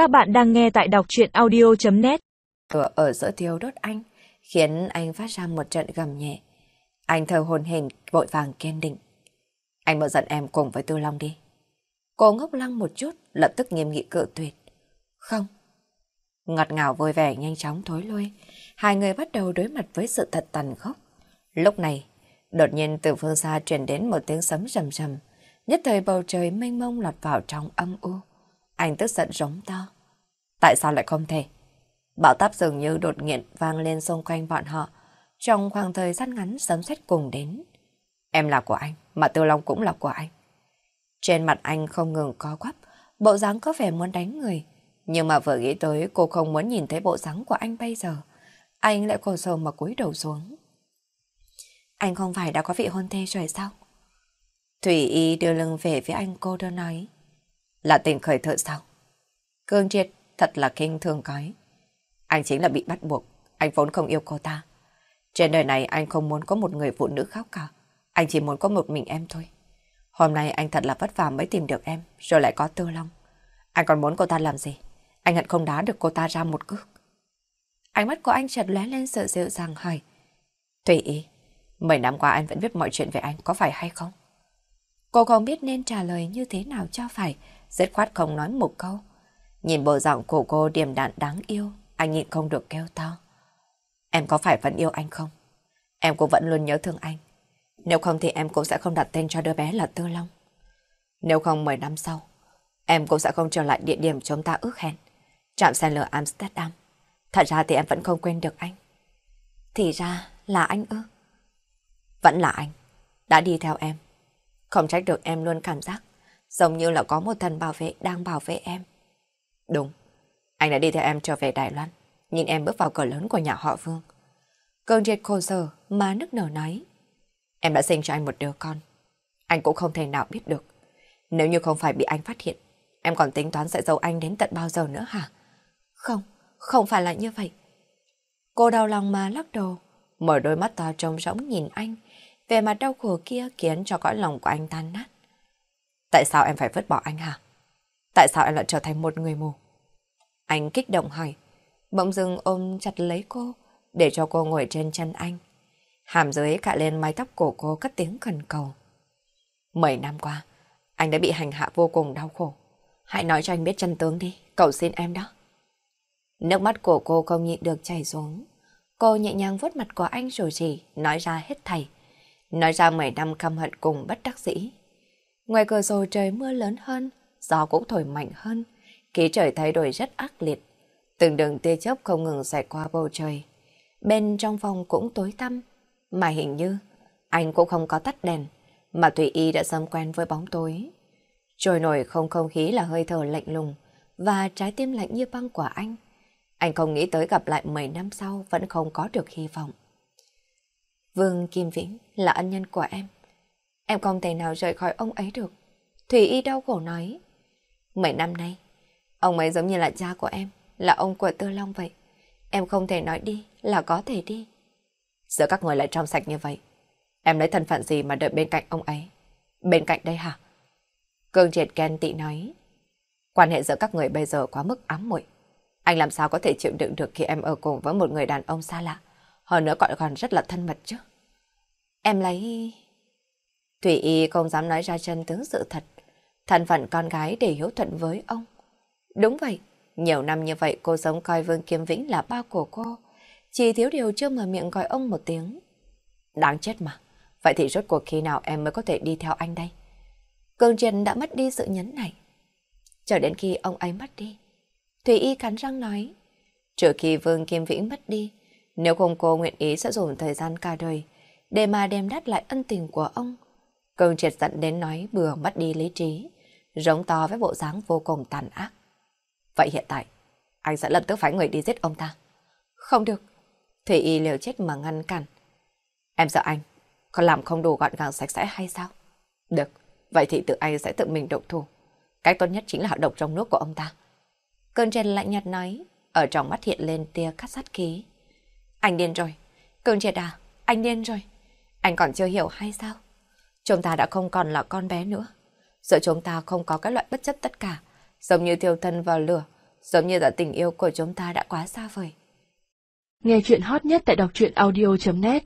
Các bạn đang nghe tại đọc truyện audio.net cửa ở giữa thiếu đốt anh, khiến anh phát ra một trận gầm nhẹ. Anh thờ hồn hình vội vàng kiên định. Anh mở giận em cùng với Tư Long đi. Cô ngốc lăng một chút, lập tức nghiêm nghị cự tuyệt. Không. Ngọt ngào vui vẻ nhanh chóng thối lui. Hai người bắt đầu đối mặt với sự thật tàn khốc. Lúc này, đột nhiên từ phương xa truyền đến một tiếng sấm rầm rầm. Nhất thời bầu trời mênh mông lọt vào trong âm u. Anh tức giận rống to. Tại sao lại không thể? Bão táp dường như đột nghiện vang lên xung quanh bọn họ. Trong khoảng thời gian ngắn sấm sét cùng đến. Em là của anh, mà Tiêu Long cũng là của anh. Trên mặt anh không ngừng co quắp, bộ dáng có vẻ muốn đánh người. Nhưng mà vừa nghĩ tới cô không muốn nhìn thấy bộ dáng của anh bây giờ. Anh lại khổ sầu mà cúi đầu xuống. Anh không phải đã có vị hôn thê rồi sao? Thủy Y đưa lưng về phía anh cô đơn nói. Là tình khởi thợ sao? Cương triệt thật là kinh thường cói. Anh chính là bị bắt buộc, anh vốn không yêu cô ta. Trên đời này anh không muốn có một người phụ nữ khác cả. Anh chỉ muốn có một mình em thôi. Hôm nay anh thật là vất vả mới tìm được em, rồi lại có tư long. Anh còn muốn cô ta làm gì? Anh hận không đá được cô ta ra một cước. Ánh mắt của anh chợt lóe lên sợ dịu dàng hỏi. Tùy ý, mấy năm qua anh vẫn biết mọi chuyện về anh, có phải hay không? Cô không biết nên trả lời như thế nào cho phải, dứt khoát không nói một câu. Nhìn bộ dạng của cô điềm đạm đáng yêu, anh nhịn không được kêu to. Em có phải vẫn yêu anh không? Em cũng vẫn luôn nhớ thương anh. Nếu không thì em cũng sẽ không đặt tên cho đứa bé là Tư Long. Nếu không 10 năm sau, em cũng sẽ không trở lại địa điểm chúng ta ước hẹn. Trạm xe lửa Amsterdam. Thật ra thì em vẫn không quên được anh. Thì ra là anh ư? Vẫn là anh. Đã đi theo em. Không trách được em luôn cảm giác giống như là có một thần bảo vệ đang bảo vệ em. Đúng. Anh đã đi theo em trở về Đài Loan. Nhìn em bước vào cửa lớn của nhà họ Vương. Cơn triệt khô sở má nức nở nói. Em đã sinh cho anh một đứa con. Anh cũng không thể nào biết được. Nếu như không phải bị anh phát hiện, em còn tính toán sẽ giấu anh đến tận bao giờ nữa hả? Không, không phải là như vậy. Cô đau lòng mà lắc đầu, mở đôi mắt to trông rỗng nhìn anh, về mặt đau khổ kia khiến cho cõi lòng của anh tan nát. Tại sao em phải vứt bỏ anh hả? Tại sao em lại trở thành một người mù? Anh kích động hỏi, bỗng dưng ôm chặt lấy cô, để cho cô ngồi trên chân anh. Hàm dưới cạ lên mái tóc cổ cô cất tiếng khẩn cầu. Mười năm qua, anh đã bị hành hạ vô cùng đau khổ. Hãy nói cho anh biết chân tướng đi, cầu xin em đó. Nước mắt của cô không nhịn được chảy xuống. Cô nhẹ nhàng vuốt mặt của anh rồi chỉ, nói ra hết thảy. Nói ra mười năm căm hận cùng bất đắc dĩ. Ngoài cửa sổ trời mưa lớn hơn, gió cũng thổi mạnh hơn. Khí trời thay đổi rất ác liệt. Từng đường tia chớp không ngừng xảy qua bầu trời. Bên trong phòng cũng tối tăm, mà hình như anh cũng không có tắt đèn, mà Thủy Y đã sớm quen với bóng tối. Trôi nổi không không khí là hơi thở lạnh lùng và trái tim lạnh như băng của anh. Anh không nghĩ tới gặp lại 10 năm sau vẫn không có được hy vọng. Vương Kim Vĩnh là ân nhân của em. Em không thể nào rời khỏi ông ấy được. Thủy Y đau khổ nói. Mấy năm nay, ông ấy giống như là cha của em, là ông của Tư Long vậy. Em không thể nói đi là có thể đi. Giữa các người lại trong sạch như vậy. Em lấy thân phận gì mà đợi bên cạnh ông ấy? Bên cạnh đây hả? Cương triệt ghen tị nói. Quan hệ giữa các người bây giờ quá mức ám muội. Anh làm sao có thể chịu đựng được khi em ở cùng với một người đàn ông xa lạ? Hơn nữa còn còn rất là thân mật chứ. Em lấy... Thủy Y không dám nói ra chân tướng sự thật. Thân phận con gái để hiếu thuận với ông. Đúng vậy. Nhiều năm như vậy cô sống coi Vương Kiếm Vĩnh là ba của cô. Chỉ thiếu điều chưa mở miệng gọi ông một tiếng. Đáng chết mà. Vậy thì rốt cuộc khi nào em mới có thể đi theo anh đây? Cường Trần đã mất đi sự nhấn này. Chờ đến khi ông ấy mất đi. Thủy Y cắn răng nói. trừ khi Vương Kim Vĩnh mất đi, nếu không cô nguyện ý sẽ dùng thời gian cả đời để mà đem đắt lại ân tình của ông. Cường triệt giận đến nói bừa mất đi lý trí, giống to với bộ dáng vô cùng tàn ác. Vậy hiện tại, anh sẽ lập tức phái người đi giết ông ta. Không được. Thủy Y liều chết mà ngăn cản. Em sợ anh, có làm không đủ gọn gàng sạch sẽ hay sao? Được, vậy thì tự anh sẽ tự mình động thủ. Cách tốt nhất chính là độc trong nước của ông ta. Cơn trên lạnh nhạt nói, ở trong mắt hiện lên tia cắt sát khí. Anh điên rồi. Cơn triệt à, anh điên rồi. Anh còn chưa hiểu hay sao? Chúng ta đã không còn là con bé nữa. Giữa chúng ta không có cái loại bất chấp tất cả, giống như thiêu thân vào lửa, giống như là tình yêu của chúng ta đã quá xa vời. Nghe chuyện hot nhất tại đọc truyện audio.net